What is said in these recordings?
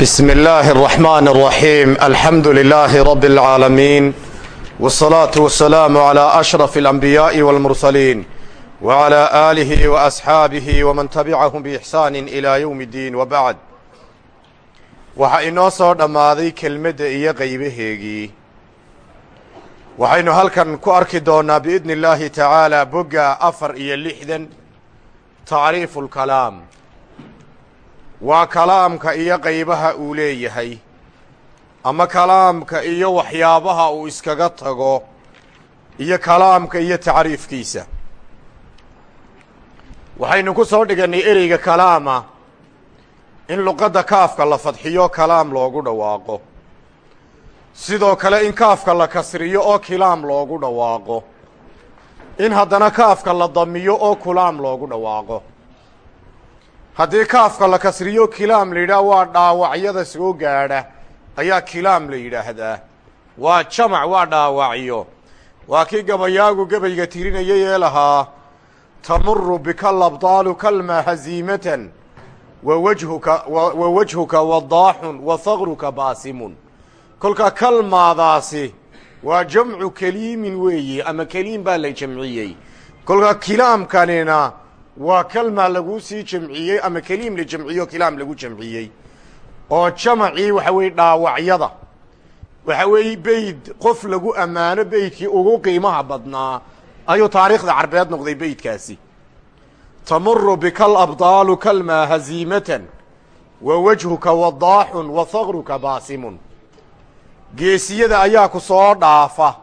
بسم الله الرحمن الرحيم الحمد لله رب العالمين والصلاة والسلام على أشرف الأنبياء والمرسلين وعلى آله وأصحاabه ومن تبعهم بإحسان إلى يوم الدين وبعد waxaa inoo soo dhammaaday kelmadda iyo qaybaheegii waxaynu halkan ku arki doonnaa biidni illaahi tacaalaa bogga afar iyo lixdan tacriifu lkalaam waa kalaamka iyo qaybaha uu leeyahay ama kalaamka iyo waxyaabaha uu iskaga tago iyo kalaamka iyo tacriifkiisa. Waxaynu ku soo dhigannay ereyga kalaama in luqadda kaafka la fadxiyo kalaam loogu dhawaaqo. Sidoo kale in kaafka la kasriyo oo kilaam loogu dhawaaqo. In haddana kaafka la damiyo oo kulaam loogu dhawaaqo haddii kaafka la kasriyo kilaam la yidhaah waa dhaawacyada soo gaadha. Ayaa kilaam la yidhaahdaa. Waa jamac waa dhaawacyo. Waa kii gabayaagu gabayga tirinayay ee lahaa tamuru bika labdaalu kalma haziimatan wa wajhuka wa wajhuka wadaaxun wa faqruka baasimun. Kolka kalmaadaasi waa jamcu keliimin weeye ama keliim baa la jamciyey. Kolka kilaamkanina waa kalmaa laguu sii jamciyey ama keliim la jamciyo kilaam lagu jamciyey. Oo jamacii waxa weeye dhaawacyada. Waxa weeye beyd qof lagu ammaano beydkii ugu qiimaha badnaa. Ayuu taariikhda carbeed noqday beydkaasi tamuru bika alabdaalu kalmaa haziimatan wa wajhuka wadaaxun wa faqruka baasimun. Geesiyada ayaa ku soo dhaafa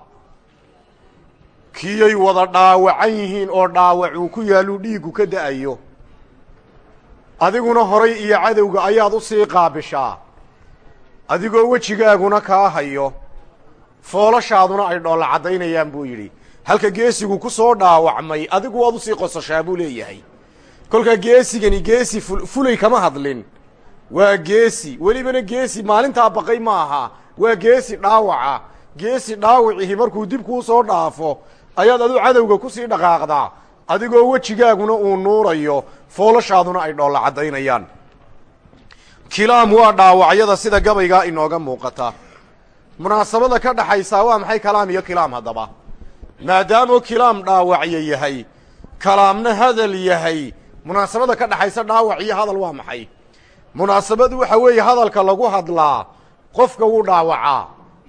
kiyay wada dhaawacan yihiin oo dhaawacuu ku yaallu dhiiggu ka da'ayo. Adiguna horay iyo cadowga ayaad u sii qaabishaa. Adigoo wejigaaguna kaa hayo. Foolashaaduna ay dhoolla caddaynayaan buu yidhi. Halka geesigu ku soo dhaawacmay adigu waad u sii qososhaa buu leeyahay. Kolkaa geesigani geesi fulay kama hadlin. Waa geesi welibana geesi maalintaa baqay ma aha waa geesi dhaawaca. Geesi dhaawicihi markuu dib kuu soo dhaafo ayaad adu cadowga ku sii dhaqaaqdaa. Adigoo wejigaaguna uu nuurayo foolashaaduna ay dhoolla caddaynayaan kilaam waa dhaawacyada sida gabaygaa inooga muuqata. Munaasabada ka dhaxaysaa waa maxay kalaam iyo kilaam haddaba? Maadaamoo kilaam dhaawacyo yahay kalaamna hadal yahay munaasabada ka dhaxaysa dhaawac iyo hadal waa maxay? Munaasabadu waxa weeye hadalka lagu hadlaa qofka wuu dhaawacaa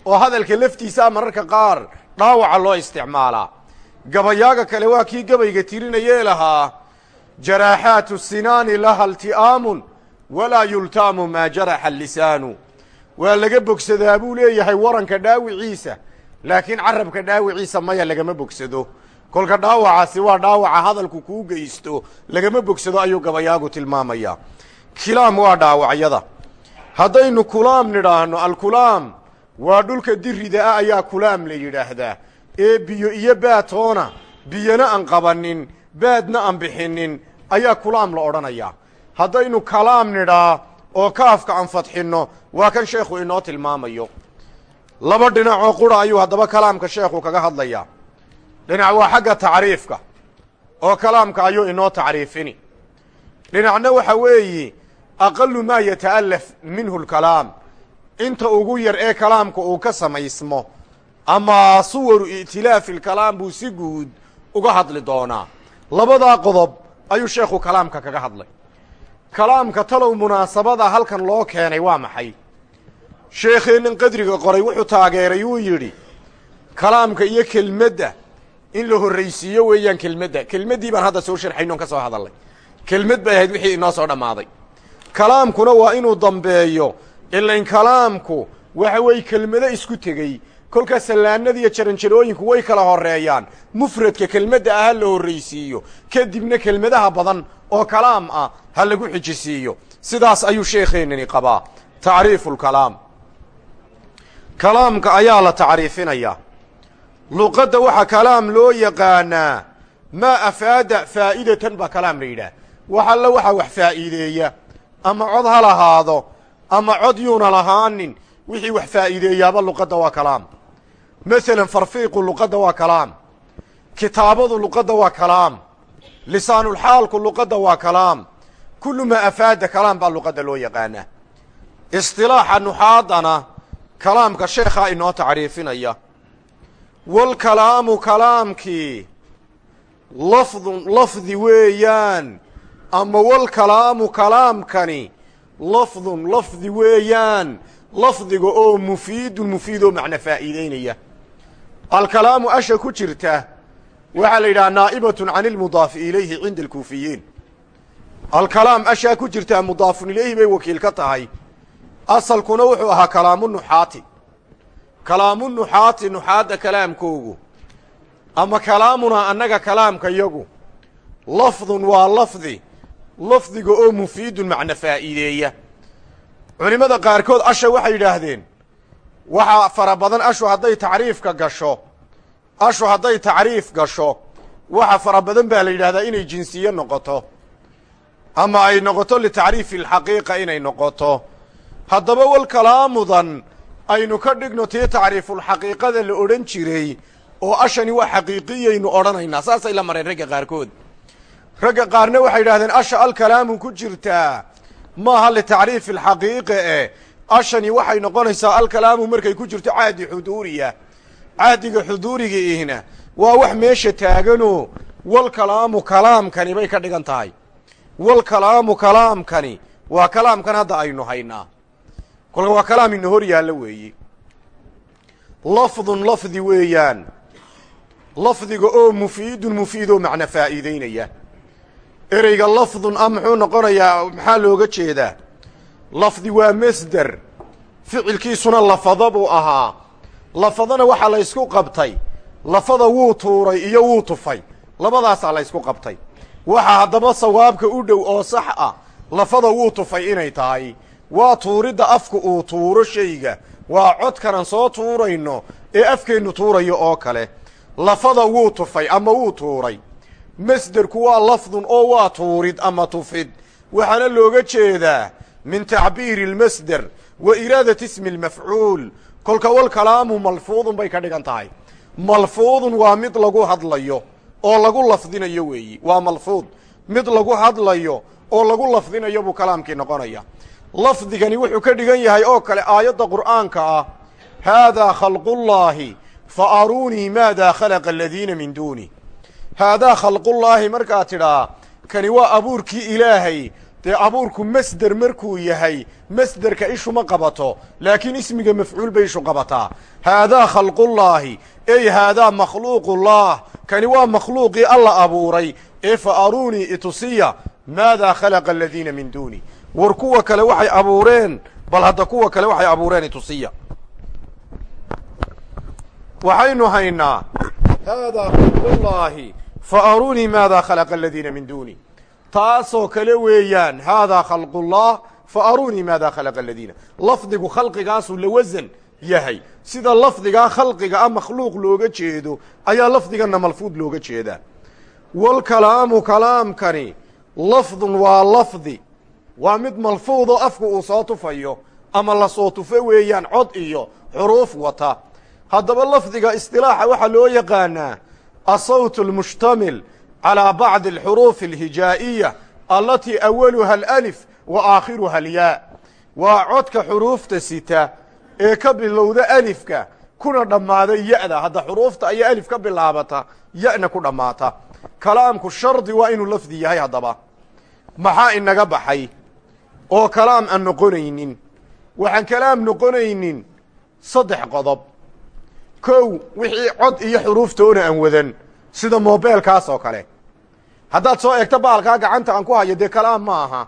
oo hadalka laftiisaa mararka qaar dhaawaca loo isticmaalaa gabayaaga kale waa kii gabayga tirinayee lahaa jaraaxaatu sinaani laha ilti'aamun walaa yultaamu maa jaraxa lisaanu waa laga bogsadaa buu leeyahay waranka dhaawiciisa laakiin carabka dhaawiciisa maya lagama bogsado. Kolka dhaawacaasi waa dhaawaca hadalku kuu geysto lagama bogsado ayuu gabayaagu tilmaamayaa. Kilaam waa dhaawacyada. Haddaynu kulaam nidhaahno alkulaam waa dhulka dirida ah ayaa kulaam la yidhaahdaa ee biyo iyo baatoona biyona aan qabanin baadna aan bixinin ayaa kulaam la odhanayaa haddaynu kalaam nidhaa oo kaafka aan fadxinno waa kan sheekhu inoo tilmaamayo. Laba dhinacoo qura ayuu haddaba kalaamka sheekhu kaga hadlayaa. Dhinac waa xagga tacriifka oo kalaamka ayuu inoo tacriifini. Dhinacna waxa weeye aqalu maa yata'alaf minhu lkalaam inta ugu yar ee kalaamka uu ka samaysmo ama suwaru i'tilaafi lkalaam buu si guud uga hadli doonaa. Labadaa qodob ayuu sheekhu kalaamka kaga hadlay. Kalaamka talow munaasabada halkan loo keenay waa maxay? Sheekheennan qadriga qoray wuxuu taageeray wuu yidhi kalaamka iyo kelmadda in la horraysiiyo weeyaan kelmadda. Kelmaddii baan hadda soo sharxaynoon ka soo hadalnay kelmad bay ahayd wixii inoo soo dhammaaday. Kalaamkuna waa inuu dambeeyo ilain kalaamku waxa weeye kelmado isku tegey kolkaa sallaanadiiyo jaranjarooyinku way kala horeeyaan mufradka kelmadda ah ha la horraysiiyo. Kadibna kelmadaha badan oo kalaam ah ha lagu xijisiiyo. Sidaas ayuu sheekheennani qabaa. Tacriifu lkalaam kalaamka ayaa la tacriifinayaa. Luqadda waxaa kalaam loo yaqaanaa maa afaada faa'idatan baa kalaam la yidhaah wax alla waxaa wax faa'iideeya. Ama cod ha lahaado ama cod yuuna lahaanin wixii wax faa'iideeyaaba luqadda waa kalaam masalan farfiiqu luqadda waa kalaam. Kitaabadu luqadda waa kalaam. Lisaanulxaalku luqadda waa kalaam. Kullu maa afaada kalaam baa luqadda loo yaqaanaa. Istilaaxa nuxaadana kalaamka sheekhaa inoo tacriifinaya. Walkalaamu kalaamkii lafdun lafdi weeyaan. Ama walkalaamu kalaamkani lafdun lafdi weeyaan. Lafdiga oo mufiidun mufiid oo faa'iideynaya alkalaamu asha ku jirta waxaa la yidhaha naa'ibatun can ilmudaafi ilayhi cinda alkuufiyiin alkalaam ashaa ku jirtaa mudaafun ilayhi bay wakiil ka tahay. Asalkuna wuxuu ahaa kalaamu nuxaati. Kalaamu nuxaati nuxaadda kalaamkoogu. Ama kalaamunaa annaga kalaamka yagu. Lafdun waa lafdi. Lafdiga oo mufiidun macna faa'iideeya. Culimmada qaarkood asha waxay yidhaahdeen waxaa fara badan ashu hadday tacriifka gasho. Ashu hadday tacriif gasho. Waxa fara badan baa la yidhahdaa inay jinsiye noqoto. Ama ay noqoto litacriifi alxaqiiqa inay noqoto. Haddaba wal kalaamudan aynu ka dhigno tii tacriifulxaqiiqada la odhan jiray oo ashani waa xaqiiqiyaynu odhanaynaa. Saasay la mareen ragga qaarkood. Ragga qaarna waxay yidhahdeen asha alkalaamu ku jirtaa? Maaha litacriifi alxaqiiqa eh ashani waxay noqonaysaa alkalaamu markay ku jirto caadi xuduuriya. Caadiga xuduuriga ihna waa wax meesha taaganoo walkalaamu kalaamkani bay ka dhigan tahay. Walkalaamu kalaamkani waa kalaamkan hadda aynu haynaa. Kolka waa kalaam ina hor yaallo weeye lafdun lafdi weeyaan. Lafdiga oo mufiidun mufiid oo macna faa'iideynaya. Ereyga lafdun ah muxuu noqonayaa maxaa looga jeedaa lafdi waa masder. Ficilkiisuna lafada buu ahaa. Lafadana waxaa la ysku qabtay. Lafada wuu tuuray iyo wuu tufay. Labadaasaa la ysku qabtay. Waxaa haddaba sawaabka u dhow oo sax ah lafada wuu tufay inay tahay. Waa tuuridda afku uu tuuro shayga. Waa codkanan soo tuurayno ee afkeennu tuurayo oo kale. Lafada wuu tufay ama wuu tuuray. Masderku waa lafdun oo waa tuurid ama tufid. Waxaana looga jeedaa min tacbiiri almasder wa iraadati ismi almafcuul. Kolka wal kalaamu malfuudun bay ka dhigan tahay. Malfuudun waa mid lagu hadlayo oo lagu lafdinayo weeyi. Waa malfuud. Mid lagu hadlayo oo lagu lafdinayo buu kalaamkii noqonaya. Lafdigani wuxuu ka dhigan yahay oo kale aayadda qur'aanka ah haadaa khalqullaahi fa aruunii maadaa khalaqa aladiina min duuni. Haadaa khalqullaahi markaad tidhaa kani waa abuurkii ilaahay dee abuurku masder markuu yahay masderka ishuma qabato laakiin ismiga mafcuul bay ishu qabataa. Haadaa khalqullaahi ey haadaa makhluuqullah kani waa makhluuqii alla abuuray. Ee fa aruunii itusiya maadaa khalaqa aladiina min duuni. War kuwa kale waxay abuureen bal hadda kuwa kale waxay abuureen itusiya. Waxaynu haynaa haadaa khalqullaahi fa aruunii maadaa khalaqa aladiina min duuni taasoo kale weeyaan haadaa khalqullah fa aruunii maadaa khalaqa aladiina lafdigu khalqigaasuu la wasan yahay. Sida lafdigaa khalqiga ah makhluuq looga jeedo ayaa lafdiganna malfuud looga jeedaa. Walkalaamu kalaamkani lafdun waa lafdi. Waa mid malfuudoo afku uu soo tufayo ama la soo tufo weeyaan cod iyo xuruuf wata. Haddaba lafdiga istilaaxa waxaa loo yaqaanaa asawt almushtamil calىa bacdi alxuruufi alhijaa'iya allatii awaluha alأlif wa aakhiruha alyaa waa codka xuruufta sita ee ka bilowda alifka kuna dhammaada ya-da hadda xuruufta ayaa alif ka bilaabata ya-na ku dhammaata kalaamku shardi waa inuu lafdi yahay haddaba maxaa inaga baxay oo kalaam aan noqonaynin waxaan kalaam noqonaynin saddex qodob kow wixii cod iyo xuruuftoona aan wadan sida mobeelkaas oo kale. Haddaad soo eegto baalkaa gacanta aan ku hayo dee kalaam ma aha.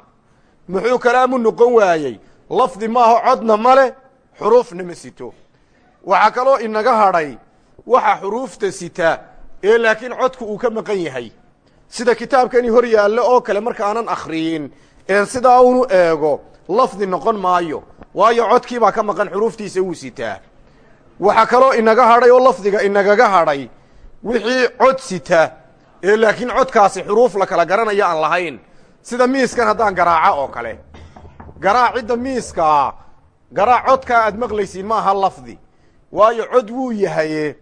Muxuu kalaamu noqon waayey? Lafdi maaho codna male xuruufna ma sito. Waxaa kaloo inaga hadhay waxa xuruufta sita ee laakiin codku uu ka maqan yahay. Sida kitaabkani hor yaallo oo kale markaanan akhriyin een sidaa unu eego lafdi noqon maayo waayo codkii baa ka maqan xuruuftiisa wuu sitaa waxaa kaloo inaga hadhay oo lafdiga inagaga hadhay wixii cod sita ee laakiin codkaasi xuruuf la kala garanaya aan lahayn. Sida miiskan haddaan garaaco oo kale. Garaacidda miiskaa garaac codkaa aad maqlaysiin ma aha lafdi. Waayo cod wuu yahaye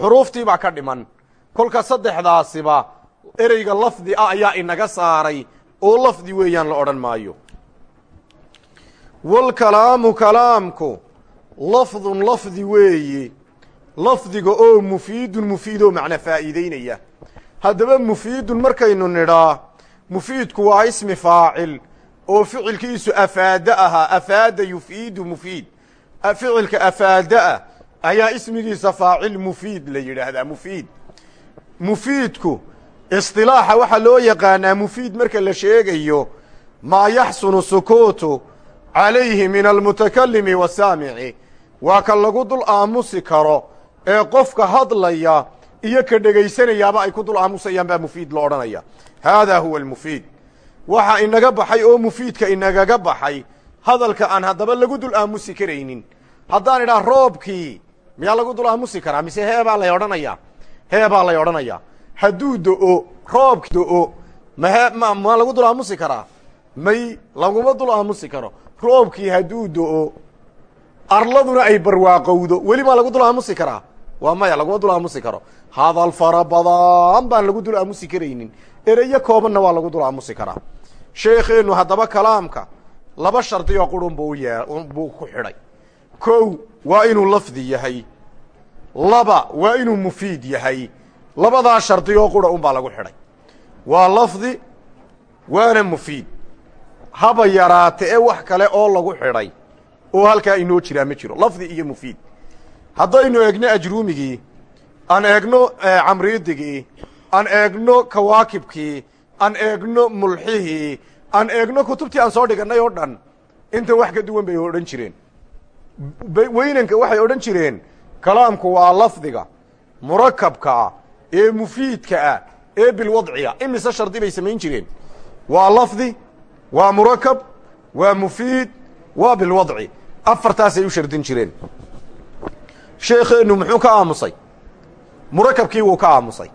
xuruuftii baa ka dhiman. Kolka saddexdaasiba ereyga lafdi ah ayaa inaga saaray oo lafdi weeyaan la odhan maayo. Waalkalaamu kalaamku lafdun lafdi weeye lafdiga oo mufiidun mufiid oo macna faa'iideynaya. Haddaba mufiidun markaynu nidhaa mufiidku waa ismi faacil oo ficilkiisu afaada ahaa afaada yufiidu mufiid. Ficilka afaada ah ayaa ismigiisa faacil mufiid la yidhaahdaa mufiid. Mufiidku isilaaxa waxaa loo yaqaanaa mufiid marka la sheegayo maa yaxsunu sukuutu calayhi min almutakalimi wasaamici waa ka lagu dul aamusi karo ee qofka hadlaya iyo ka dhegaysanayaaba ay ku dul aamusayaan baa mufiid lo odhanaya. Haadaa huwa almufiid. Waxa inaga baxay oo mufiidka inagaga baxay hadalka aan haddaba lagu dul aamusi karaynin. Haddaan idhaha roobkii miyaa lagu dul aamusi karaa? Mise heebaa lay odhanayaa heebaa lay odhanayaa hadduu do-o roobki do-o mahe ma maa lagu dul aamusi karaa? May laguma dul aamusi karo. Roobkii hadduu do-o arladuna ay barwaaqowdo. Weli maa lagu dul aamusi karaa waa maya laguma dul aamusi karo. Hadal fara badan baan lagu dul aamusi karaynin. Ereyo koobanna waa lagu dul aamusi karaa. Sheekheenu haddaba kalaamka laba shardi oo qurun buu yee buu ku xidhay. Kow waa inuu lafdi yahay. Laba waa inuu mufiid yahay. Labadaa shardi oo qura unbaa lagu xidhay. Waa lafdi waana mufiid. Haba yaraate ee wax kale oo lagu xidhay oo halkaa inoo jiraa ma jiro. Lafdi iyo mufiid haddaynu eegno ajruumigii aan eegno camriidigii aan eegno kawaakibkii aan eegno mulxihii aan eegno kutubtii aan soo dhigannay oo dhan inta wax ka duwan bay odhan jireen. Weynanka waxay odhan jireen kalaamku waa lafdiga murakabkaa ee mufiidka ah ee bilwadciga imise shardi bay samayn jireen. Waa lafdi waa murakab waa mufiid waa bilwadci. Afartaasay u shardin jireen sheekeennu muxuu ka aamusay? Murakabkii wuu ka aamusay.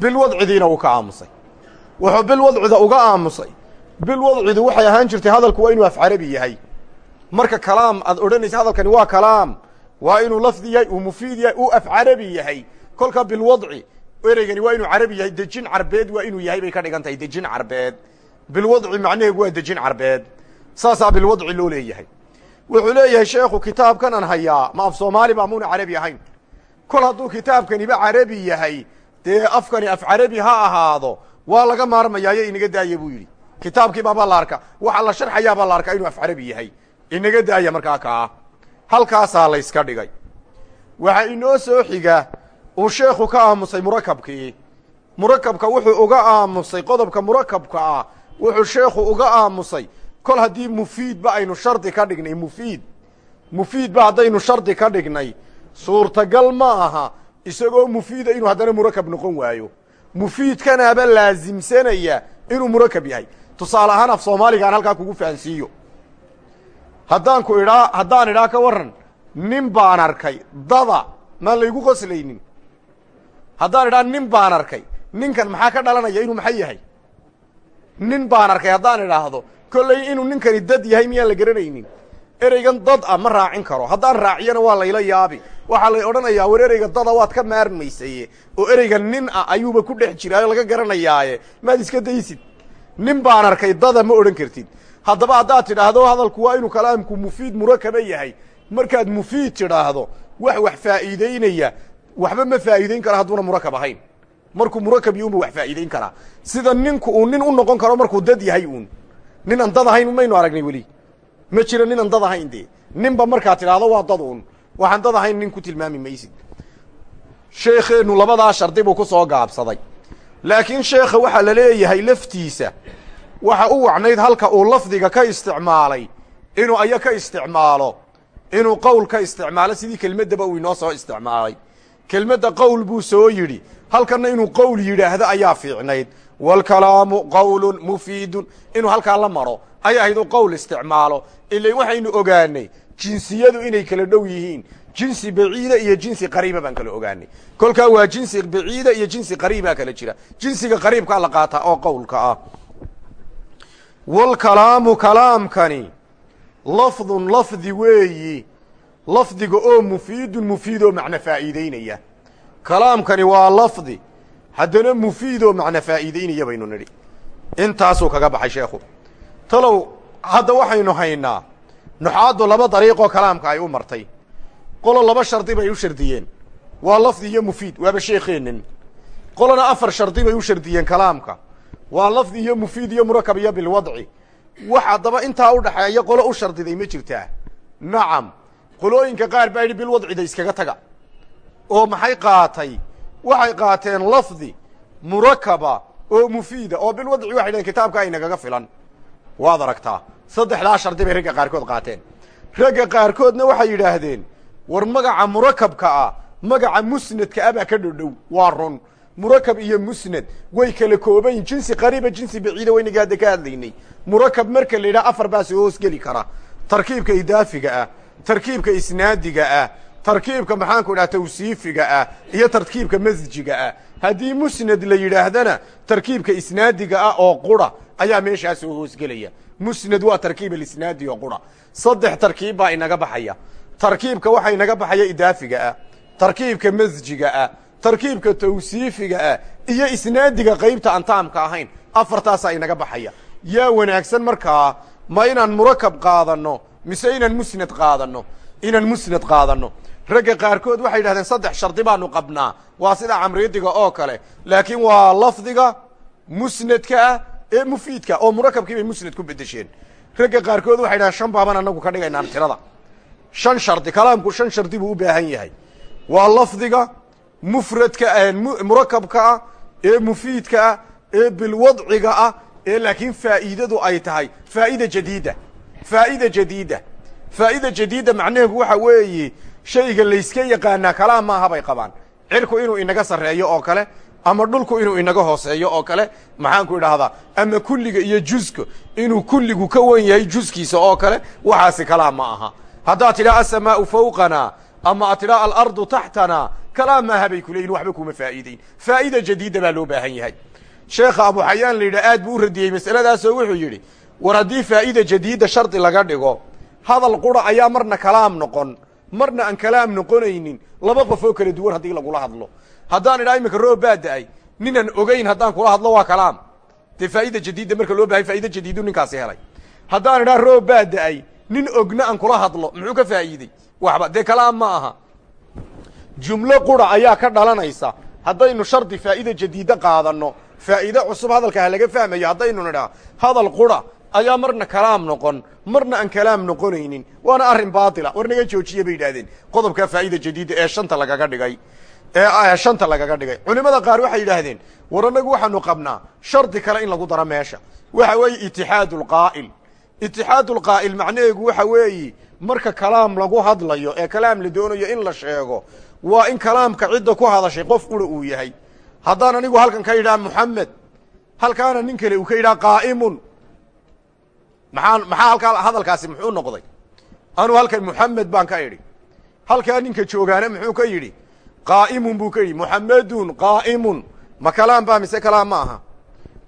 Bilwadcidiina wuu ka aamusay. Wuxuu bilwadcida uga aamusay. Bilwadcidu waxay ahaan jirtay hadalku waa inuu af carabi yahay. Marka kalaam aad odhanaysa hadalkani waa kalaam. Waa inuu lafdi yahay uu mufiid yahay uu af carabi yahay. Kolka bilwadci ereygani waa inuu carabi yahay. Dejin carbeed waa inuu yahay bay ka dhigan tahay dejin carbeed. Bilwadci macnaheegu waa dejin carbeed. Saasaa bilwadci loo leeyahay wuxuu leeyahay sheekhu kitaabkan aan hayaa ma af soomaali ba muuna carabi ahayn. Kol hadduu kitaabkaniba carabi yahay dee afkani af carabi ha ahaado waa laga maarmayaayo inaga daaya buu yidhi. Kitaabkii baabaa la arka waxaa la sharxayaabaa la arkaa inuu af carabi yahay. Inaga daaya markaa kaa halkaasaa layska dhigay. Waxaa inoo soo xiga uu sheekhu ka aamusay murakabkii. Murakabka wuxuu uga aamusay qodobka murakabka ah wuxuu sheekhu uga aamusay kol haddii mufiidba aynu shardi ka dhignay mufiid. Mufiidba haddaynu shardi ka dhignay suurtagal ma aha isagoo mufiida inuu haddana murakab noqon waayo. Mufiidkanaaba laasimsanaya inuu murakab yahay. Tusaale ahaan af soomaaliga aan halkaa kugu fahansiiyo. Haddaan ku idhaa haddaan idhaa ka warran nin baan arkay dada maan laygu qoslaynin. Haddaan idhaa nin baan arkay ninkan maxaa ka dhalanaya inuu maxay yahay? Nin baan arkay haddaan idhaahdo kollay inuu ninkani dad yahay miyaan la garanaynin? Ereygan dad ah ma raacin karo. Haddaan raaciyana waa layla yaabi. Waxaa lay odhanayaa war ereyga dada waad ka maarmaysaye oo ereyga nin ah ayuuba ku dhex jiraayo laga garanayaaye. Maad iska daysid. Nin baan arkay dada ma odhan kartid. Haddaba haddaad tidhaahdo hadalku waa inuu kalaamku mufiid murakaba yahay. Markaad mufiid tidhaahdo wax wax faa'iideynaya waxba ma faa'iideyn kara hadduuna murakab ahayn markuu murakab unba wax faa'iideyn karaa. Sida ninku uu nin u noqon karo markuu dad yahay uun nin aan dad ahayn maynu aragnay weli. Ma jiro nin aan dad ahayn dee. Ninba markaad tidhaahdo waa dad uun waxaan dad ahayn nin ku tilmaami maysid. Sheekheennu labadaa shardi buu ku soo gaabsaday. Laakiin sheekha waxaa la leeyahay laftiisa waxa u wacnayd halka uu lafdiga ka isticmaalay inuu aya ka isticmaalo inuu qowl ka isticmaalo sidii kelmaddaba uu inoo soo isticmaalay. Kelmadda qowl buu soo yidhi halkanna inuu qowl yidhaahdo ayaa fiicnayd waalkalaamu qowlun mufiidun inuu halkaa la maro ay ahayd uu qowl isticmaalo ilain waxaynu ogaanay jinsiyadu inay kala dhow yihiin jinsi baciida iyo jinsi qariiba baan kala ogaanay kolkaa waa jinsi baciida iyo jinsi qariibaa kala jira jinsiga qariibkaa la qaataa oo qowlka ah waalkalaamu kalaamkani lafdun lafdi weeyi lafdiga oo mufiidun mufiid oo macno faa'iideynaya kalaamkani waa lafdi haddana mufiid oo macno faa'iideynaya baynu nidhi. Intaasuu kaga baxay sheekhu. Talow hadda waxaynu haynaa nuxaaddu laba dariiqoo kalaamka ay u martay. Qolo laba shardi bay u shardiyeen. Waa lafdi iyo mufiid waaba sheekeennin qolona afar shardi bay u shardiyeen kalaamka. Waa lafdi iyo mufiid iyo murakab iyo bilwadci. Wax haddaba intaa u dhaxeeya qolo u shardiday ma jirtaa. Nacam qolooyinka qaar baa yidhi bilwadcida iskaga taga. Oo maxay qaatay waxay qaateen lafdi murakaba oo mufiida oo bilwadci waxay dhaheen kitaabka aynagaga filan. Waad aragtaa saddexdaa shardi bay ragga qaarkood qaateen. Ragga qaarkoodna waxay yidhaahdeen war magaca murakabka ah magaca musnadka ah baa ka dhodhow waa run. Murakab iyo musnad way kala koobayin jinsi qariiba jinsi baciida waynaga hadda ka hadlaynay. Murakab marka la yidhaha afar baa soo hoosgeli kara. Tarkiibka idaafiga ah tarkiibka isnaadiga ah tarkiibka maxaanku idhaha tawsiifiga ah iyo tarkiibka masjiga ah. Haddii musnad la yidhaahdana tarkiibka isnaadiga ah oo qura ayaa meeshaa soo hoosgelaya. Musnad waa tarkiib alisnaadi oo qura. Saddex tarkiib baa inaga baxaya. Tarkiibka waxaa inaga baxaya idaafiga ah tarkiibka masjiga ah tarkiibka tawsiifiga ah iyo isnaadiga qaybta aan taamka ahayn. Afartaasaa inaga baxaya. Yaa wanaagsan markaa ma inaan murakab qaadano mise inaan musnad qaadano inaan musnad qaadano ragga qaarkood waxay yidhahdeen saddex shardi baanu qabnaa. Waa sida camridiga oo kale. Laakiin waa lafdiga musnadka ah ee mufiidka oo murakabkii bay musnad ku bedesheen ragga qaarkood waxay yidhahdeen shan baaban anagu ka dhigaynaan tirada. Shan shardi kalaamku shan shardi buu u baahan yahay. Waa lafdiga mufradka murakabka ah ee mufiidka ah ee bilwadciga ah ee laakiin faa'iidadu ay tahay. Faa'ida jadiida. Faa'ida jadiida. Faa'ida jadiida macnaheedu waxa weeye shayga layska yaqaanaa kalaam maaha bay qabaan. Cirku inuu inaga sarreeyo oo kale ama dhulku inuu inaga hooseeyo oo kale maxaanku idhaahdaa? Ama kulliga iyo juska inuu kulligu ka wan yahay juskiisa oo kale waxaasi kalaam ma aha. Haddaad tidhaa asamaau fawqana ama ad tidhaa alardu taxtana kalaam maaha bay ku leeyihiin waxba kuma faa'iideyn faa'ida jadiida baa loo baahan yahay. Sheekha abu xayaan la yidhaha aad buu u radiyey masaladaasoo wuxuu yidhi war haddii faa'ida jadiida shardi laga dhigo hadal qura ayaa marna kalaam noqon marna aan kalaam noqonaynin laba qof oo kala duwan haddii lagula hadlo. Haddaan idhaa iminka roob baa ninaan ogeyn haddaan kula hadlo waa kalaam. Dee faa'ida jadiida marka loo bahay faa'ida jadiidu ninkaasi helay. Haddaan idhaa roob baa nin ogna aan kula hadlo muxuu ka faa'iidey waxba dee kalaam ma aha. Jumlo qura ayaa ka dhalanaysa haddaynu shardi faa'ida jadiida qaadanno faa'iide cusub hadalka ha laga fahmayo haddaynu nidhaa hadal qura ayaa marna kalaam noqon marna aan kalaam noqonaynin. Waana arrin baatila. War naga joojiye bay yidhahdeen qodobka faa'ida jadiida ee shanta lagaga dhigay ee shanta lagaga dhigay. Culimada qaar waxay yidhaahdeen war annagu waxaanu qabnaa shardi kale in lagu daro meesha. Waxa weeye itixaadu lqaa'il itixaadu lqaa'il macnaheegu waxa weeye marka kalaam lagu hadlayo ee kalaam la doonayo in la sheego waa in kalaamka cidda ku hadashay qof qura uu yahay. Haddaan anigu halkan ka yidhaha moxamed halkaana nin kale uu ka yidhaha qaa'imun maxaa maxaa halkaa hadalkaasi muxuu noqday? Anuu halkan moxamed baan ka idhi. Halkaa ninka joogaana muxuu ka yidhi qaa'imun buu ka yidhi. Moxamedun qaa'imun. Ma kalaam baa mise kalaam ma aha?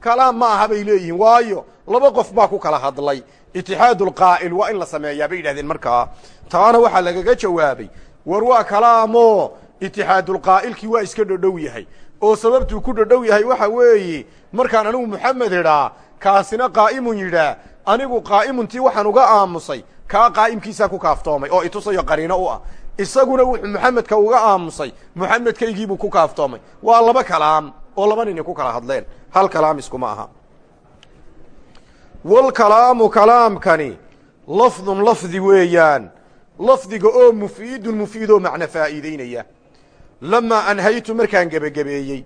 Kalaam ma aha bay leeyihiin. Waayo laba qof baa ku kala hadlay. Itixaadu lqaa'il waa in la sameeyaa bay yidhahdeen markaa. Taana waxaa lagaga jawaabay war waa kalaamoo itixaadulqaa'ilkii waa iska dhodhow yahay. Oo sababtuu ku dhodhow yahay waxa weeye markaan anigu moxamed idhaa kaasina qaa'imun yidhaa anigu qaa'imuntii waxaan uga aamusay kaa qaa'imkiisaa ku kaaftoomay oo itusayo qariino u ah. Isaguna wuxuu moxamedka uga aamusay moxamedkaygiibuu ku kaaftoomay. Waa laba kalaam oo laba nini ku kala hadleen. Hal kalaam iskuma aha. Walkalaamu kalaamkani lafdun lafdi weeyaan. Lafdiga oo mufiidun mufiid oo macno faa'iideynaya. Lamaa anhaytu markaan gebagabeeyey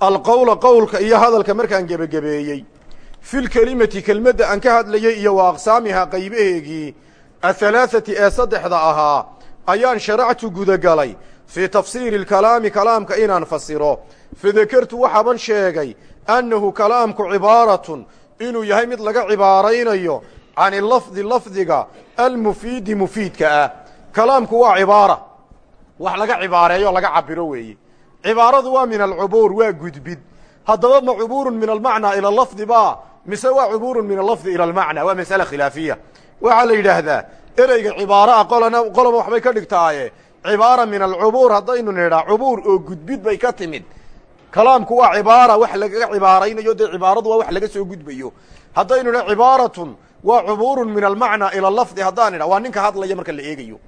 alqowla qowlka iyo hadalka markaan gebagabeeyey fi lkelimati kelmadda aan ka hadlayey iyo wa aqsaamihaa qaybaheegii ahalaaثati ee saddexda ahaa ayaan sharactu gudagalay fii tafsiiri اlkalaami kalaamka inaan fasiro. Fadakertu waxaaban sheegay annahu kalaamku cibaaratun inuu yahay mid laga cibaaraynayo can ilafdi lafdiga almufiidi mufiidka ah. Kalaamku waa cibaara. Wax laga cibaareeyo laga cabiro weeye cibaaradu waa min alcubuur waa gudbid. Haddaba ma cubuurun min almacnaa ila lafdi mise waa cubuurun min alafdi ila almacna waa masale khilaafiya. Waxaa la yidhaahdaa ereyga cibaaro ah qolana qoloba waxbay ka dhigtaaye. Cibaara min alcubuur haddaynu nidhaa cubuur oo gudbid bay ka timid. Kalaamku waa cibaara wax lagaga cibaaraynayo dee cibaaradu waa wax laga soo gudbayo. Haddaynu nidha cibaaratun waa cubuurun min almacnaa ila lafdi haddaan idha waa ninka hadlaya marka la eegayo.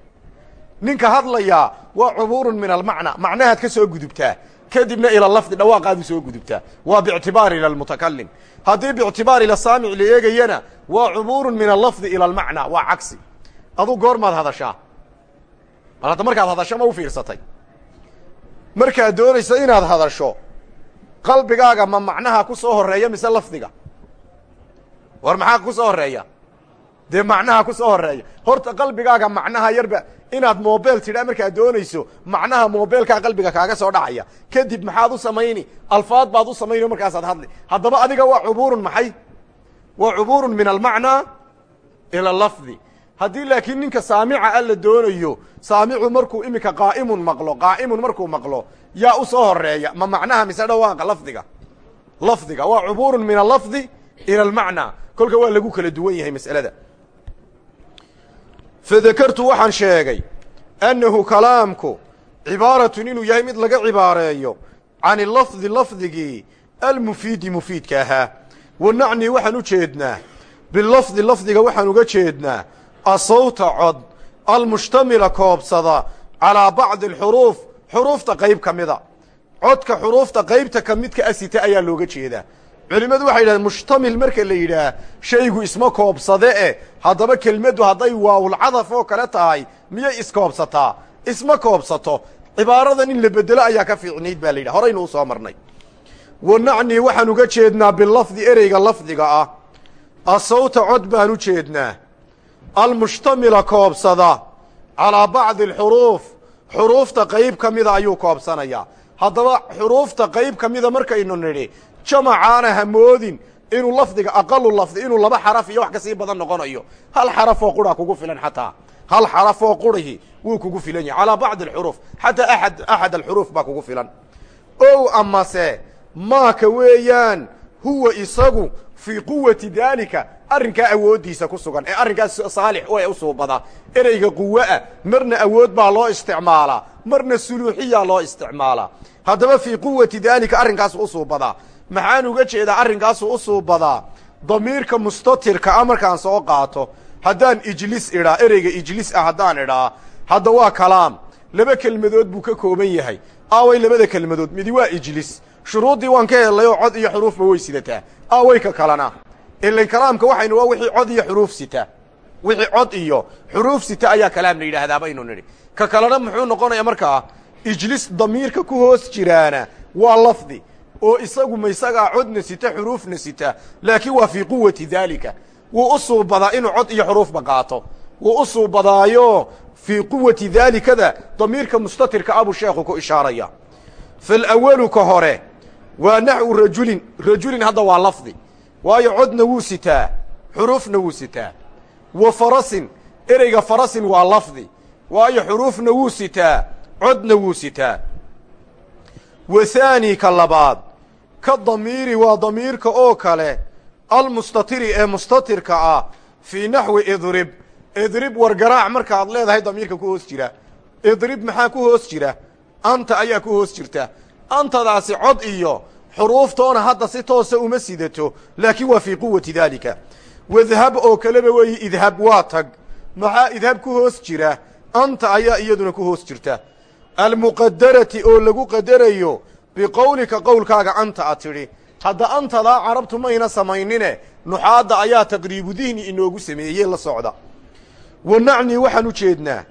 Ninka hadlayaa waa cubuurun min almacna macnahaad ka soo gudubtaa kadibna ila lafdi dhawaaqaadu soo gudubtaa. Waa biictibaar ila almutakalim haddii biictibaar ila saamic la eegayana waa cubuurun min allafdi ila almacna waa cagsi. Aduu goormaad hadashaa. Bal hadda markaad hadasho ma u fiirsatay. Markaad doonaysa inaad hadasho qalbigaaga ma macnaha ku soo horreeya mise lafdiga? War maxaa ku soo horreeya dee macnaha ku soo horreeya horta qalbigaaga macnaha yarba inaad mobel tidhaa markaad doonayso macnaha mobeelkaa qalbiga kaaga soo dhacaya. Kadib maxaad u samayni alfaad baad u samayni markaasaad hadli. Haddaba adiga waa cubuurun maxay? Waa cubuurun min almacnaa ila lafdi haddii laakiin ninka saamica a la doonayo saamicu markuu iminka qaa'imun maqlo qaa'imun markuu maqlo yaa u soo horreeya ma macnaha mise dhawaaqa lafdiga? Lafdiga. Waa cubuurun min alafdi ila almacnaa kolka waa lagu kala duwan yahay mas'alada fadakartu waxaan sheegay annahu kalaamku cibaaratun inuu yahay mid laga cibaareeyo can ilafdi lafdigii almufiidi mufiidka ahaa wa nacnii waxaan u jeednaa bilafdi lafdiga waxaan uga jeednaa asawta cod almushtamila koobsada calaa bacdi alxuruuf xuruufta qayb ka mida. Codka xuruufta qaybta ka midka asita ayaa looga jeedaa culimmadu waxay yidhahdeen mushtamil marka la yidhaah shaygu isma koobsade e haddaba kelmaddu hadday waawulcadaf oo kale tahay miyay iskoobsataa isma koobsato. Cibaaradan in la bedelo ayaa ka fiicnayd baa la yidhah horaynu u soo marnay. Wa nacnii waxaan uga jeednaa bilafdi ereyga lafdiga ah. Asawta cod baan u jeednaa. Almushtamila koobsada. Calaa bacdi alxuruuf. Xuruufta qayb ka mida ayuu koobsanayaa. Haddaba xuruufta qayb ka mida markaynu nidhi jamacaana hamoodin inuu lafdiga aqalu lafdi inuu laba xaraf iyo wax ka sii badan noqonayo. Hal xarafoo qura kugu filan xataa. Hal xarafoo qurihi wuu kugu filan yahay. Calaa bacdi alxuruuf xataa aad axad alxuruuf baa kugu filan. Ow amase maaka weeyaan huwa isagu fii quwati daalika arrinkaa awooddiisa ku sugan ee arrinkaas saalix u suubada. Ereyga quwa-a marna awood baa loo isticmaalaa. Marna suluuxiyaa loo isticmaalaa. Haddaba fii quwati daalika arrinkaasu u suubadaa maxaan uga jeedaa arrinkaasu u suubadaa damiirka mustatirka a markaan soo qaato. Haddaan ijlis idhaa ereyga ijlis ah haddaan idhaa hadda waa kalaam. Laba kelmadood buu ka kooban yahay. Aaway labada kelmadood midi waa ijlis. Shuruuddii waan ka helay oo cod iyo xuruufba way sidataa. Aaway ka kalena ilan kalaamka waxaynu waa wixii cod iyo xuruuf sita. Wixii cod iyo xuruuf sita ayaa kalaam la yidhaahdaa baynu nidhi. Ka kalena muxuu noqonayaa markaa ijlis damiirka ku hoos jiraana. Waa lafdi oo isagu ma isagaa codna sita xuruufna sita laakiin waa fii quwati daalika. Wuu u suubadaa inuu cod iyo xuruufba qaato. Wuu u suubadaayo fii quwati daalikada damiirka mustatirka abuu sheekhu ku ishaaraya. Falawalu ka hore waa naxwu rajulin. Rajulin hadda waa lafdi. Waayo codna wuu sitaa xuruufna wuu sitaa. Wa farasin ereyga farasin waa lafdi. Waayo xuruufna wuu sitaa codna wuu sitaa. Wa haani ka labaad ka damiiri waa damiirka oo kale almustatiri ee mustatirka ah fii naxwi idrib. Idrib wargaraac markaad leedahay damiirka ku hoos jira. Idrib maxaa ku hoos jira? Anta ayaa ku hoos jirta. Antadaasi cod iyo xuruuftoona hadda si toosa uma sidato laakiin waa fii quwati daalika. Wadhab oo kaleba weeye idhab waa tag. Maxaa idhab ku hoos jira? Anta ayaa iyaduna ku hoos jirta. Almuqadarati oo lagu qadarayo biqowlika qowlkaaga anta a tidhi. Hadda antadaa carabtu mayna samaynine. Nuxaadda ayaa taqriibu dihni inoogu sameeyey la socda. Wa nacnii waxaan u jeednaa.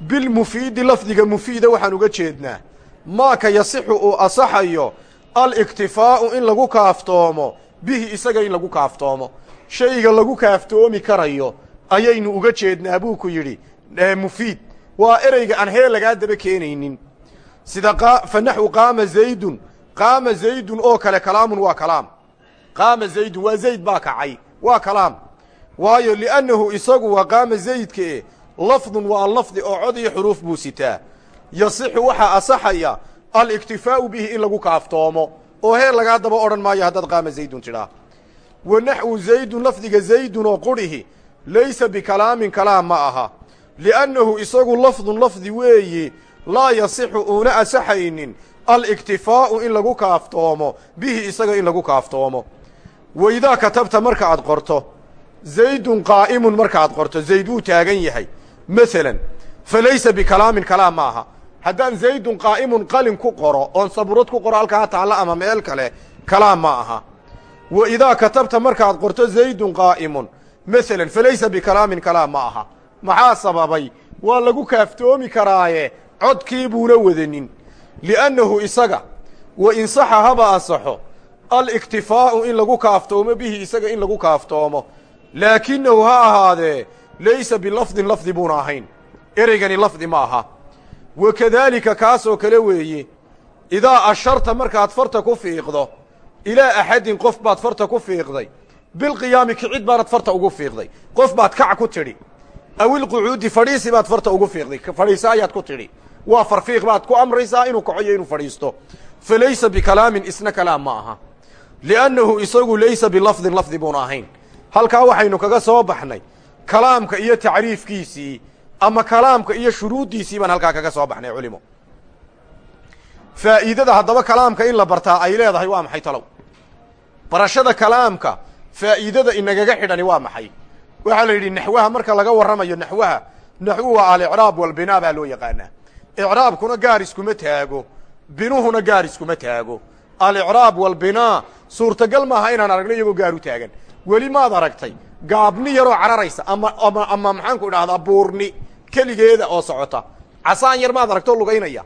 Bilmufiidi lafdiga mufiida waxaan uga jeednaa. Maaka yasixu uu asaxayo aliktifaa'u in lagu kaaftoomo bihi isaga in lagu kaaftoomo. Shayga lagu kaaftoomi karayo ayaynu uga jeednaa buu ku yidhi mufiid waa ereyga aan heel lagaa daba keenaynin sida fa naxwu qaama zaydun. Qaama zaydun oo kale kalaamun waa kalaam. Qaama zaydun waa zayd baa kacay. Waa kalaam. Waayo li'annahu isagu waa qaama zaydkae lafdun waa lafdi oo cod iyo xuruuf buu sitaa. Yasixu waxaa asaxaya aliktifaa'u bihi in lagu kaaftoomo. Oo heel lagaa daba odhan maayo haddaad qaama zaydun tidhaa. Wa naxwu zaydun lafdiga zaydun oo qurhihi laysa bikalaamin kalaam ma aha. Li'annahu isagu lafdun lafdi weeyi laa yasixu uuna asaxaynin aliktifaa'u in lagu kaaftoomo bihi isaga in lagu kaaftoomo. Waidaa katabta marka aad qorto zaydun qaa'imun markaad qorto zayd wuu taagan yahay. Masalan fa laysa bikalaamin kalaam ma aha haddaan zaydun qaa'imun qalin ku qoro oon saburad ku qoro halkaa taalla ama meel kale kalaam ma aha. Wa idaa katabta markaad qorto zaydun qaa'imun. Masalan fa laysa bikalaamin kalaam ma aha. Maxaa sababay? Waa lagu kaaftoomi karaaye codkii buuna wadanin li'annahu isaga wa in saxa haba asaxo aliktifaa'u in lagu kaaftoomo bihi isaga in lagu kaaftoomo. Laakinahu ha ahaadee laysa bilafdin lafdi buuna ahayn. Ereygani lafdi ma aha. Wa kadaalika kaasoo kale weeye idaa asharta markaad farta ku fiiqdo ilaa axadin qof baad farta ku fiiqday bilqiyaami kicid baanad farta ugu fiiqday. Qof baad kac ku tidhi awilqucuudi fadhiisi baad farta ugu fiiqday. Fadhiisa ayaad ku tidhi waa farfiiq baad ku amraysaa inuu kaco iyo inuu fadhiisto. Fa laysa bikalaamin isna kalaam ma aha. Li'annahu isagu laysa bilafdin lafdi buuna ahayn. Halkaa waxaynu kaga soo baxnay kalaamka iyo tacriifkiisii ama kalaamka iyo shuruuddiisii baan halkaa kaga soo baxnay culimo. Faa'iidada haddaba kalaamka in la bartaa ay leedahay waa maxay talow? Barashada kalaamka faa'iidada inagaga xidhani waa maxay? Waxaa la yidhi naxwaha marka laga warramayo naxwaha naxwu waa alicraab walbinaa baa loo yaqaanaa icraabkuna gaar iskuma taago binuhuna gaar iskuma taago alicraab walbinaa suurtagal maaha inaan aragno iyagoo gaar u taagan weli maad aragtay gaabni yaroo cararaysa ama ama ama maxaanku idhahdaa buurni keligeeda oo socota casaan yar maad aragto lugaynaya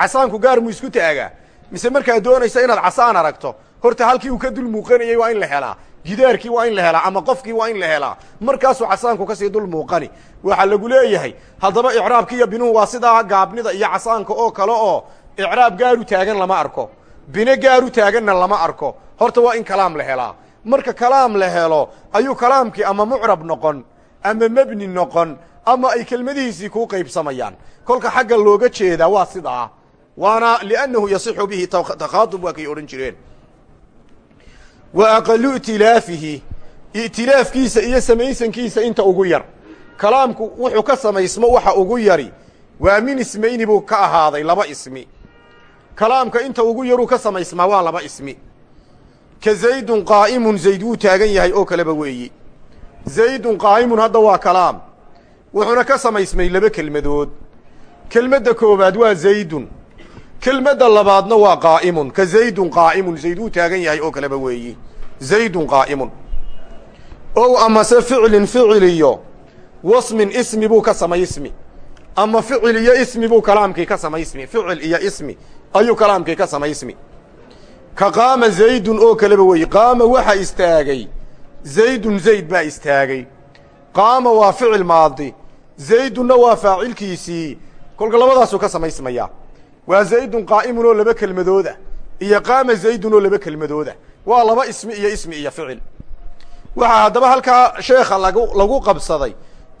casaanku gaar muu isku taagaa mise markaad doonaysa inaad casaan aragto horta halkii uu ka dul muuqanayey waa in la helaa gidaarkii waa in la helaa ama qofkii waa in la helaa. Markaasuu casaanku ka sii dul muuqani. Waxaa lagu leeyahay haddaba icraabki iyo binuhu waa sidaa gaabnida iyo casaanka oo kale oo icraab gaaru taagan lama arko. Bine gaaru taaganna lama arko. Horta waa in kalaam la helaa. Marka kalaam la helo ayuu kalaamkii ama mucrab noqon ama mebni noqon ama ay kelmadihiisii kuu qaybsamayaan. Kolka xagga looga jeedaa waa sidaa. Waana liannahu yasixu bihi takhaatub waa kay odhan jireen wa aqalu i'tilaafihi i'tilaafkiisa iyo samaysankiisa inta ugu yar. Kalaamku wuxuu ka samaysmo waxa ugu yari waa min ismayni buu ka ahaaday laba ismi. Kalaamka inta ugu yaruu ka samaysmaa waa laba ismi. Ka zaydun qaa'imun zayd wuu taagan yahay oo kaleba weeyi. Zaydun qaa'imun hadda waa kalaam. Wuxuuna ka samaysmay laba kelmadood. Kelmadda koowaad waa zaydun kelmadda labaadna waa qaa'imun. Ka zaydun qaa'imun. Zayd wuu taagan yahay oo kaleba weeyi. Zaydun qaa'imun. Ow amase ficlin ficil iyo wasmin ismi buu ka samaysmi ama ficil iyo ismi buu kalaamkii ka samaysmi ficil iyo ismi. Ayuu kalaamkii ka samaysmi ka qaama zaydun oo kaleba weeye qaama waxa istaagay. Zaydun zayd baa istaagay. Qaama waa ficil maadi. Zaydunna waa faacilkiisii. Kolka labadaasuu ka samaysmayaa waa zaydun qaa'imun oo laba kelmadooda iyo qaama zaydun oo laba kelmadooda. Waa laba ismi iyo ismi iyo ficil. Waxaa haddaba halkaa sheekha lagu lagu qabsaday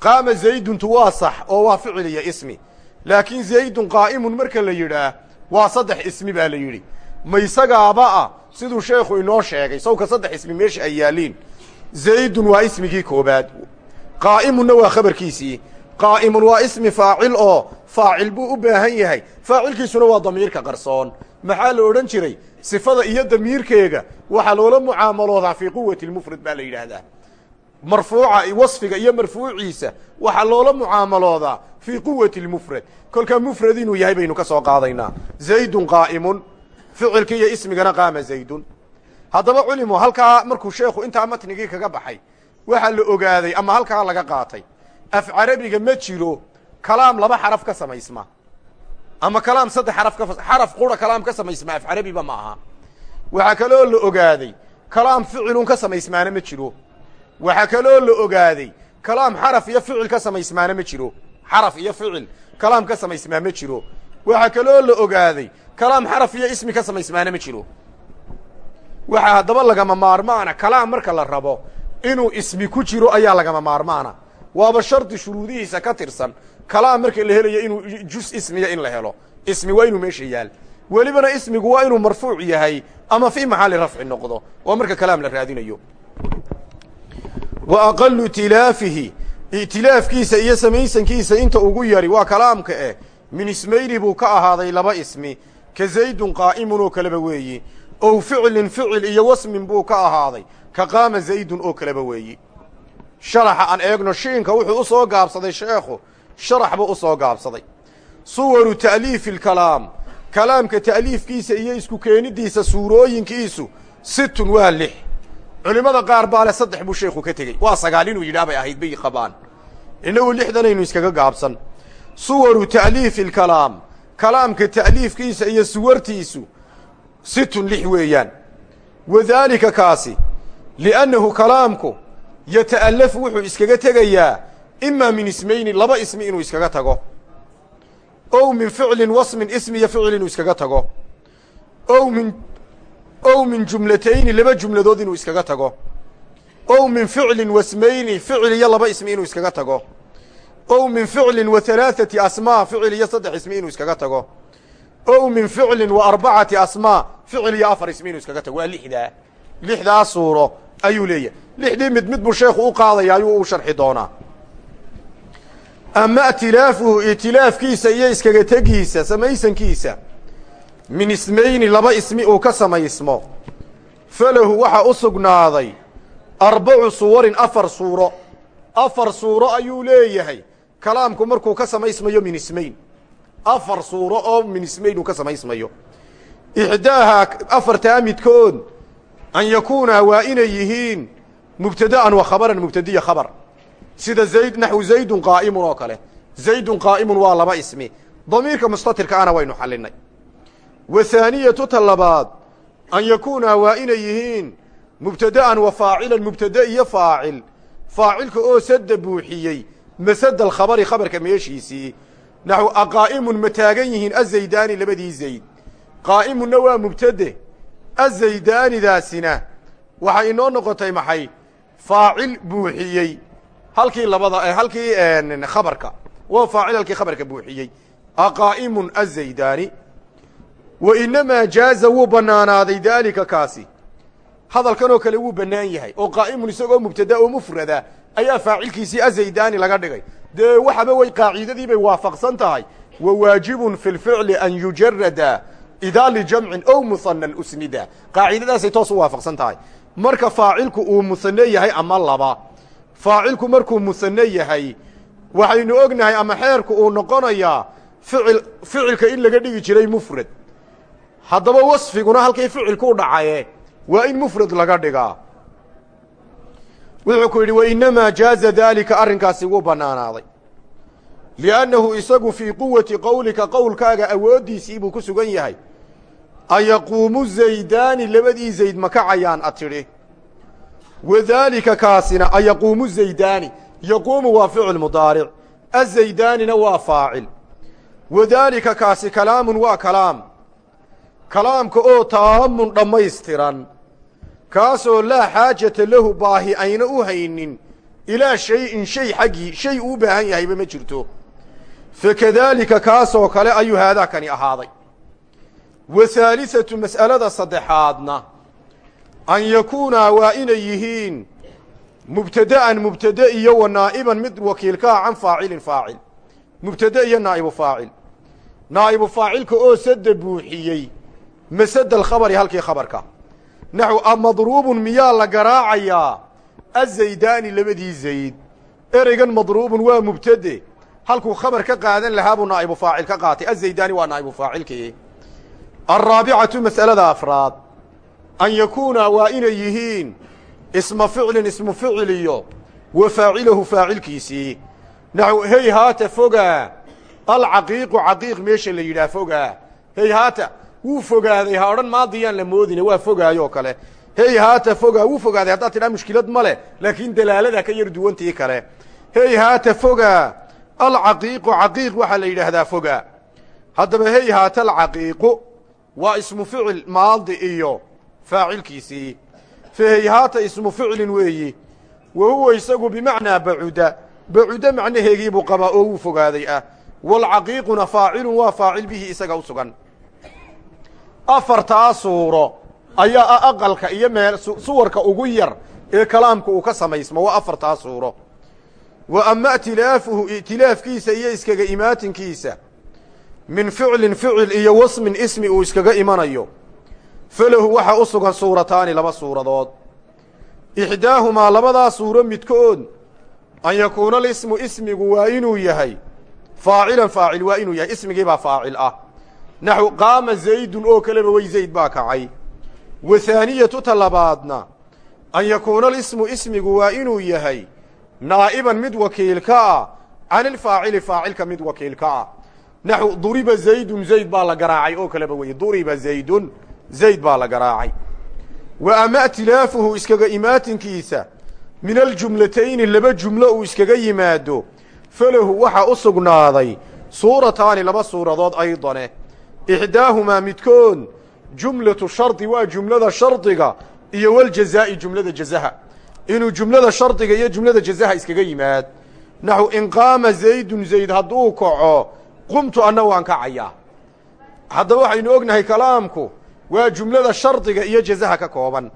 qaama zayduntu waa sax oo waa ficil iyo ismi. Laakiin zaydun qaa'imun marka la yidhaah waa saddex ismi baa la yidhi. Ma isagaaba ah siduu sheekhu inoo sheegay. Sawka saddex ismi meesha ay yaaliin. Zaydun waa ismigii koobaad. Qaa'imunna waa khabarkiisii qaa'imun waa ismi faacil oo faacil buu u baahan yahay faacilkiisuna waa damiirka qarsoon maxaa la odhan jiray sifada iyo damiirkeega waxaa loola mucaamaloodaa fii quwati lmufrad baa la yidhaahdaa marfuuca wasfiga iyo marfuuciisa waxaa loola mucaamaloodaa fii quwati lmufrad kolkaa mufrad inuu yahay baynu ka soo qaadaynaa zaydun qaa'imun ficilki iyo ismigana qaama zaydun haddaba culimo halkaa markuu sheekhu intaa matnigii kaga baxay waxaa la ogaaday ama halkaa laga qaatay af carabiga ma jiro kalaam laba xaraf ka samaysma. Ama kalaam saddex xaraf ka xaraf qura kalaam ka samaysma af carabiba ma aha. Waxaa kaloo la ogaaday kalaam ficilun ka samaysmaana ma jiro. Waxaa kaloo la ogaaday kalaam xaraf iyo ficil ka samaysmaana ma jiro. Xaraf iyo ficil kalaam ka samaysmaa ma jiro. Waxaa kaloo la ogaaday kalaam xaraf iyo ismi ka samaysmaana ma jiro. Waxaa haddaba lagama maarmaana kalaam marka la rabo inuu ismi ku jiro ayaa lagama maarmaana waaba shardi shuruudihiisa ka tirsan. Kalaam marka la helayo inuu jus ismiya in la helo. Ismi waa inuu meesha yaal. Welibana ismigu waa inuu marfuuc yahay ama fii maxalli rafci noqdo. Waa marka kalaam la raadinayo. Wa aqalu itilaafihi itilaafkiisa iyo samaysankiisa inta ugu yari waa kalaamka eh min ismayni buu ka ahaaday laba ismi. Ka zaydun qaa'imun oo kaleba weeyi. Ow ficlin ficil iyo wasmin buu ka ahaaday. Ka qaama zaydun oo kaleba weeyi sharaxa aan eegno shiinka wuxuu u soo gaabsaday sheekhu. Sharax buu u soo gaabsaday. Suwaru ta'liifi alkalaam kalaamka ta'liifkiisa iyo isku keenidiisa suurooyinkiisu situn waa lix. Culimmada qaar baa le saddex buu sheekhu ka tegey. Waa sagaal inuu yidhaah bay ahayd bay qabaan. Innagu lixdanaynu iskaga gaabsan. Suwaru ta'liifi alkalaam kalaamka ta'liifkiisa iyo suwartiisu situn lix weeyaan. Wadaalika kaasi li'annahu kalaamku yata'allafu wuxuu iskaga tegayaa imaa min ismayni laba ismi inuu iskaga tago. Ow min ficlin wasmin ismi iyo ficil inuu iskaga tago. Ow min ow min jumlatayni laba jumladood inuu iskaga tago. Ow min ficlin wasmayni ficil iyo laba ismi inuu iskaga tago. Ow min ficlin wa halaaثati asmaa ficil iyo saddex ismi inuu iskaga tago. Ow min ficlin wa arbacati asmaa ficil iyo afar ismi inuu iskaga tago. Waa lixdaa. Lixdaa suuro ayuu leeyahay. Lixdii mid mid buu sheekhu u qaadaya ayuu u sharxi doonaa. Ama itilaafuhu itilaafkiisa iyo iskaga tegiisa samaysankiisa min ismayni laba ismi uu ka samaysmo. Falahu waxaa u sugnaaday arbacu suwarin afar suuro. Afar suuro ayuu leeyahay. Kalaamku markuu ka samaysmayo min ismayn. Afar suuro oo min ismayn uu ka samaysmayo. Ixdaahaa afartaa midkood an yakuunaa waa inay yihiin mubtada'an wa khabaran mubtadiya khabar sida zayd naxwu zaydun qaa'imun oo kale zaydun qaa'imun waa laba ismi damiirka mustatirka ana waynu xallinay wa haaniyatu ta labaad an yakuunaa waa inay yihiin mubtada'an wa faacilan mubtade iyo faacil faacilka oo sadda buuxiyey masada alkhabari khabarka meeshiisii naxw aqaa'imun ma taagan yihiin azaydaani labadii zayd qaa'imunna waa mubtade azaydaanidaasina waxay inoo noqotay maxay? Faacil buuxiyey. Halkii labada halkii khabarka. Waa faacil halkii khabarka buuxiyey. Aqaa'imun azaydaani wa inamaa jaaza wuu bannaanaaday daalika kaasi. Hadalkan oo kale wuu bannaan yahay. Oo qaa'imun isagoo mubtada oo mufrada ayaa faacilkiisii azaydaani laga dhigay. Dee waxaba way qaacidadii bay waafaqsan tahay. Wa waajibun fi lficli an yujarada idaa lijamcin ow muhanan usnida qaacidadaasay toos u waafaqsan tahay marka faacilku uu musane yahay ama laba faacilku markuu musane yahay waxaynu ognahay ama xeerku uu noqonayaa ficil ficilka in laga dhigi jiray mufrad haddaba wasfiguna halkay ficilku dhacaye waa in mufrad laga dhigaa wuxuu ku yidhi wainamaa jaaza daalika arrinkaasi wuu bannaanaaday liannahu isagu fii quwati qowlika qowlkaaga awooddiisii buu ku yahay an yaquumu zaydaani labadii zayd ma kacayaan a tidhi wadaalika kaasina an yaquumu zaydaani yaquumu waa ficil mudaaric azaydaanina waa faacil wadaalika kaasi kalaamun waa kalaam kalaamka oo taamun dhammaystiran kaasoo laa xaajata lahu baahi ayna u haynin ilaa shayin shay xaggii shay uu baahan yahayba ma jirto fakadaalika kaasoo kale ayuu haadaakani ahaaday wa haalisatu mas'alada saddexaadna an yakuunaa waa inay yihiin mubtada'an mubtade iyo wa naa'iban mid wakiilkaa can faacilin faacil. Mubtade iyo naa'ibu faacil. Naa'ibu faacilka oo sadda buuxiyey masada alkhabari halkii khabarka. Naxw amadruubun miyaa la garaacayaa? Azaydaani labadii zayd. Ereygan madruubun waa mubtade. Halkuu khabar ka qaadan lahaa buu naa'ibu faacil ka qaatay. Azaydaani waa naa'ibu faacilkii alraabicatu mas'alada afraad an yakuunaa waa inay yihiin isma ficlin ismu ficil iyo wa faacilahu faacilkiisii naxw hey haata fogaa alcaqiiqu caqiiq meesha la yidhaah fogaa hey haata wuu fogaaday ha odhan maadiyaan la moodine waa fogaayoo kale hey haata fogaa wuu fogaaday haddaad tidhaa mushkilad ma leh laakiin dalaaladaa ka yar duwantii kale hey haata fogaa alcaqiiqu caqiiq waxaa la yidhaahdaa fogaa haddaba hey haata alcaqiiqu waa ismu ficil maadi iyo faacilkiisii fa hey haata ismu ficilin weeyi. Wa huwa isagu bimacnaa bacuda. Bacuda macnaheegii buu qabaa oo wuu fogaaday ah. Waalcaqiiquna faacilun waa faacil bihi isaga u sugan. Afartaa suuro ayaa ah aqalka iyo meel suwarka ugu yar ee kalaamka uu ka samaysmo. Waa afartaa suuro wa ama itilaafuhu itilaafkiisa iyo iskaga imaatinkiisa min ficlin ficil iyo wasmin ismi uu iskaga imanayo falahu waxaa u sugan suurataani laba suuradood. Ixdaahumaa labadaa suuro midkood an yakuuna alismu ismigu waa inuu yahay faacilan faacil waa inuu yahay ismigii baa faacil ah. Naxu qaama zaydun oo kaleba way zayd baa kacay. Wa haaniyatu ta labaadna an yakuuna alismu ismigu waa inuu yahay naa'iban mid wakiilka ah can ilfaacili faacilka mid wakiilka ah naxu duriba zaydun zayd baa la garaacay oo kaleba weye duriba zaydun zayd baa la garaacay. Wa ama tilaafuhu iskaga imaatinkiisa min aljumlatayni laba jumlo uu iskaga yimaado. Falahu waxaa u sugnaaday. Suurataani laba suuradood aydane. Ixdaahumaa midkood jumlatu shardi waa jumlada shardiga iyo waljazaa'i jumlada jazaha. Inuu jumlada shardiga iyo jumlada jazaha iskaga yimaad. Naxu in qaama zaydun zayd hadduu kaco qumtu anna waan kacayaa haddaba waxaynu ognahay kalaamku waa jumlada shardiga iyo jazaha ka kooban.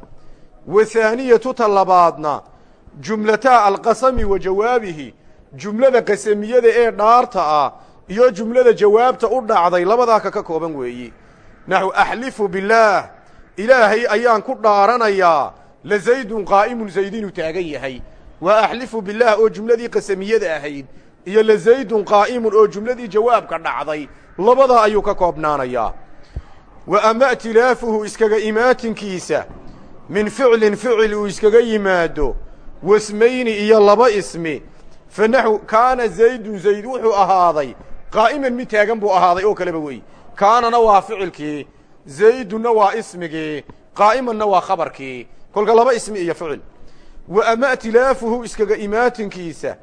Wa haaniyatu ta labaadna jumlataa alqasami wa jawaabihi jumlada qasamiyada ee dhaarta ah iyo jumlada jawaabta u dhacday labadaaka ka kooban weeyi. Naxu axlifu billaah ilaahay ayaan ku dhaaranayaa la zaydun qaa'imun zayd taagan yahay. Waa axlifu billaah oo jumladii qasamiyada ahayd iyo la zaydun qaa'imun oo jumladii jawaabka dhacday labadaa ayuu ka koobnaanayaa wa ama itilaafuhu iskaga imaatinkiisa min ficlin ficil uu iskaga yimaado wasmayni iyo laba ismi. Fa naxu kaana zaydun zayd wuxuu ahaaday qaa'iman mid taagan buu ahaaday oo kaleba wey. Kaanana waa ficilkii zaydunna waa ismigii qaa'imanna waa khabarkii. Kolka laba ismi iyo ficil. Wa ama itilaafuhu iskaga imaatinkiisa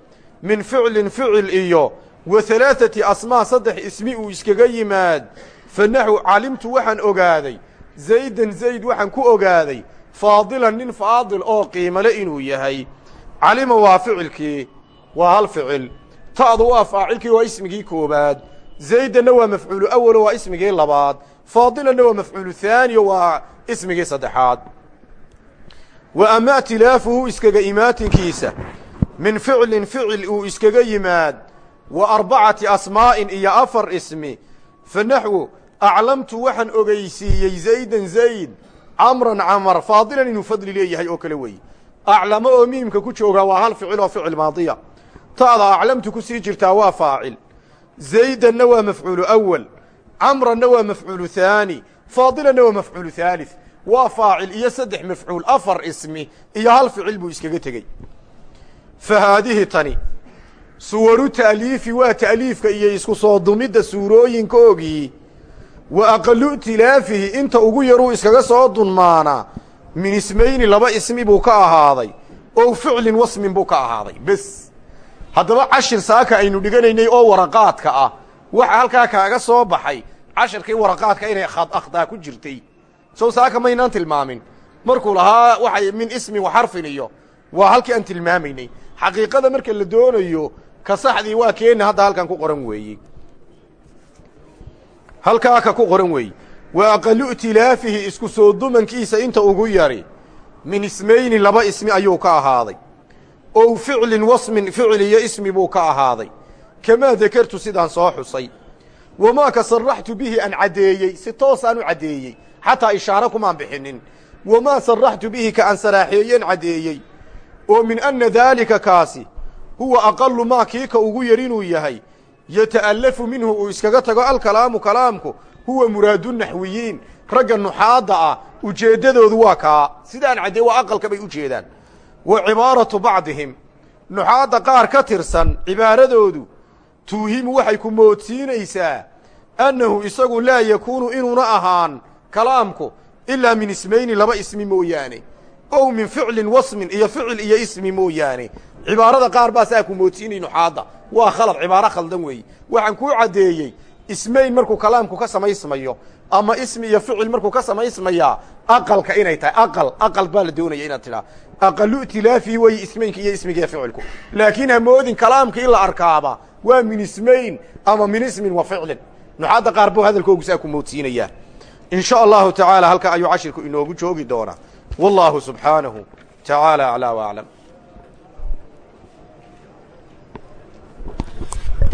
min ficlin ficil iyo wa halaaثati asmaa saddex ismi uu iskaga yimaad. Fa naxu calimtu waxaan ogaaday. Zaydan zayd waxaan ku ogaaday. Faadilan nin faadil oo qiimale inuu yahay. Calima waa ficilkii waa hal ficil ta'du waa faacilkii waa ismigii koobaad. Zaydanna waa mafcuulu awalo waa ismigii labaad. Faadilanna waa mafcuulu haaniyo waa ismigii saddexaad. Wa ama itilaafuhu iskaga imaatinkiisa min ficlin ficil uu iskaga yimaad wa arbacati asmaa'in iyo afar ismi. Fa naxwu aclamtu waxaan ogeysiiyey zaydan zayd camran camar faadilan inuu fadli leeyahay oo kale weeye. Aclamo oo miimka ku joogaa waa hal ficil oo ficil maadiya. Ta'da aclamtu ku sii jirtaa waa faacil. Zaydanna waa mafcuulu awal camranna waa mafcuulu haani faadilanna waa mafcuulu haalith waa faacil iyo saddex mafcuul afar ismi iyo hal ficil buu iskaga tegey fa haadihi tani suwaru ta'liifi waa ta'liifka iyo isku soo dumidda suurooyinkoogii wa aqalu itilaafihi inta ugu yaruu iskaga soo dunmaanaa min ismayni laba ismi buu ka ahaaday ow ficlin wasmin buu ka ahaaday bes haddaba cashir saaka aynu dhiganaynay oo waraqaadka ah waxa halkaa kaaga soo baxay cashirkii waraqaadka inay akhdaa ku jirtay sow saaka maynaan tilmaamin markuu lahaa waxay min ismin wa xarfin iyo waa halkii aan tilmaamaynay xaqiiqada marka la doonayo ka saxdii waa keena hadda halkan ku qoran weeye. Halkaa ka ku qoran weeye. Wa aqalu itilaafihi isku soo dumankiisa inta ugu yari min ismayni laba ismi ayuu ka ahaaday. Ow ficlin wasmin ficil iyo ismi buu ka ahaaday. Kamaa dakartu sidaan soo xusay. Wamaa ka saraxtu bihi aan caddeeyey si toosaan u caddeeyey. Xataa ishaaro kumaan bixinin. Wamaa saraxtu bihi ka aan saraaxeeyeen caddeeyey oo min anna daalika kaasi huwa aqalu maa kii ka ugu yar inuu yahay yata'allafu minhu uu iskaga tago alkalaamu kalaamku huwa muraadu naxwiyiin ragga nuxaadda ah ujeeddadoodu waa kaa. Sidaan caddeey waa aqalka bay u jeedaan. Wa cibaaratu bacdihim nuxaadda qaar ka tirsan cibaaradoodu tuuhimu waxay ku moodsiinaysaa annahu isagu laa yakuunu inuuna ahaan kalaamku ilaa min ismayni laba ismi mooyaane ow min ficlin wasmin iyo ficil iyo ismi mooyaane. Cibaarada qaar baa saa ku moodsiinay nuxaadda waa khalad cibaaro khaldan weeye. Waxaan kuu caddeeyey ismayn markuu kalaamku ka samaysmayo ama ismi iyo ficil markuu ka samaysmayaa aqalka inay tahay. Aqal aqal baa la doonaya inaad tidhaa. Aqalu itilaafihi weeye ismaynka iyo ismiga iyo ficilku. Laakiin hamoodin kalaamka in la arkaaba. Waa min ismayn ama min ismin wa ficlin. Nuxaadda qaar buu hadalkoogu saa ku allahu tacaala halkaa ayuu cashirku inoogu joogi doonaa wallaahu subxaanahu tacaala aclaa w aclam